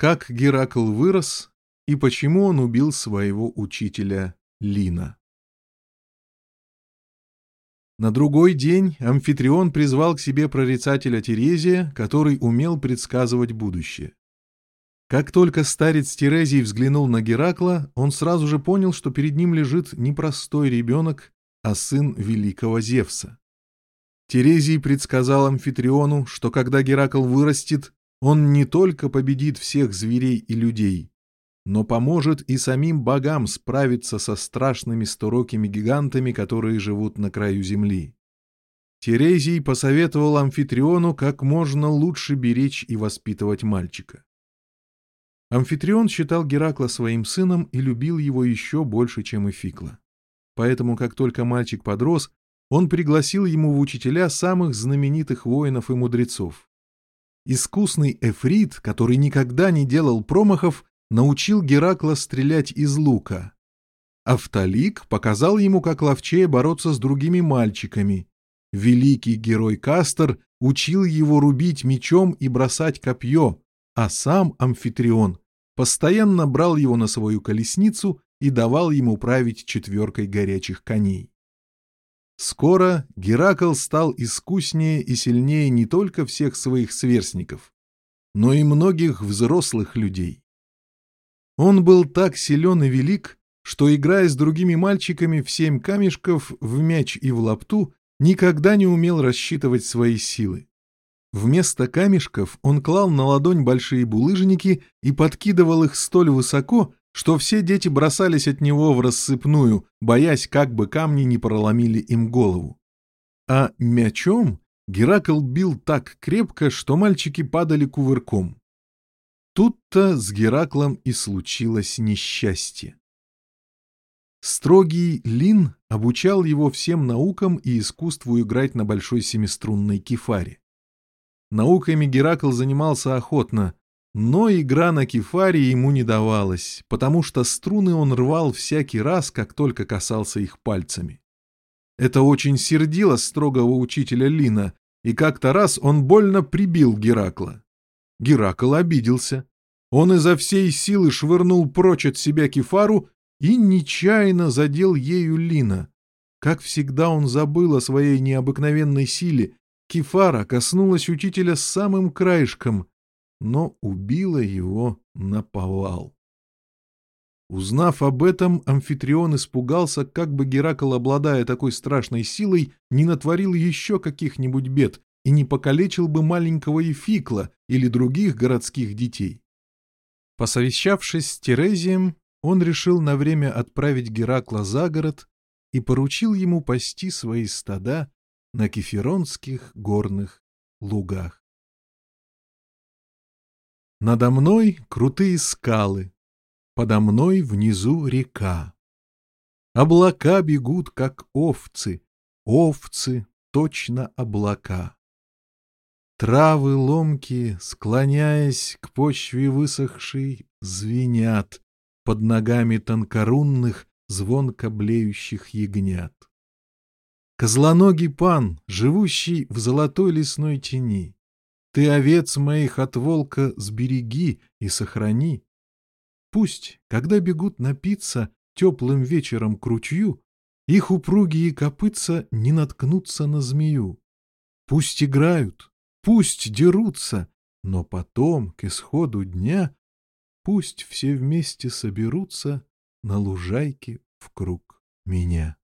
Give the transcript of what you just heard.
Как Геракл вырос и почему он убил своего учителя Лина. На другой день Амфитрион призвал к себе прорицателя Терезия, который умел предсказывать будущее. Как только старец Терезий взглянул на Геракла, он сразу же понял, что перед ним лежит не простой ребенок, а сын великого Зевса. Терезий предсказал Амфитриону, что когда Геракл вырастет, он не только победит всех зверей и людей, но поможет и самим богам справиться со страшными сторокими гигантами, которые живут на краю земли. Терезий посоветовал Амфитриону как можно лучше беречь и воспитывать мальчика. Амфитрион считал Геракла своим сыном и любил его еще больше, чем Эфикла. Поэтому, как только мальчик подрос, он пригласил ему в учителя самых знаменитых воинов и мудрецов. Искусный эфрит, который никогда не делал промахов, научил Геракла стрелять из лука. Автолик показал ему, как ловчее бороться с другими мальчиками. Великий герой Кастер учил его рубить мечом и бросать копье, а сам Амфитрион постоянно брал его на свою колесницу и давал ему править четверкой горячих коней. Скоро Геракл стал искуснее и сильнее не только всех своих сверстников, но и многих взрослых людей. Он был так силен и велик, что, играя с другими мальчиками в семь камешков, в мяч и в лапту, никогда не умел рассчитывать свои силы. Вместо камешков он клал на ладонь большие булыжники и подкидывал их столь высоко, что все дети бросались от него в рассыпную, боясь, как бы камни не проломили им голову. А мячом Геракл бил так крепко, что мальчики падали кувырком. Тут-то с Гераклом и случилось несчастье. Строгий Лин обучал его всем наукам и искусству играть на большой семиструнной кефаре. Науками Геракл занимался охотно, но игра на кефаре ему не давалась, потому что струны он рвал всякий раз, как только касался их пальцами. Это очень сердило строгого учителя Лина, и как-то раз он больно прибил Геракла. Геракл обиделся. Он изо всей силы швырнул прочь от себя кефару и нечаянно задел ею Лина. Как всегда он забыл о своей необыкновенной силе. Кефара коснулась учителя самым краешком, но убила его наповал. Узнав об этом, амфитрион испугался, как бы Геракл, обладая такой страшной силой, не натворил еще каких-нибудь бед и не покалечил бы маленького Ефикла или других городских детей. Посовещавшись с Терезием, он решил на время отправить Геракла за город и поручил ему пасти свои стада на Кефиронских горных лугах. Надо мной крутые скалы, подо мной внизу река. Облака бегут, как овцы, овцы точно облака. Травы ломкие, склоняясь к почве высохшей, звенят под ногами тонкорунных, звонко блеющих ягнят. Козлоногий пан, живущий в золотой лесной тени, ты овец моих от волка сбереги и сохрани. Пусть, когда бегут напиться теплым вечером к ручью, их упругие копытца не наткнутся на змею. Пусть играют, пусть дерутся, но потом, к исходу дня, пусть все вместе соберутся на лужайке в круг меня.